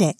It.